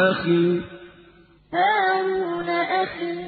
أخي. هارون أخي.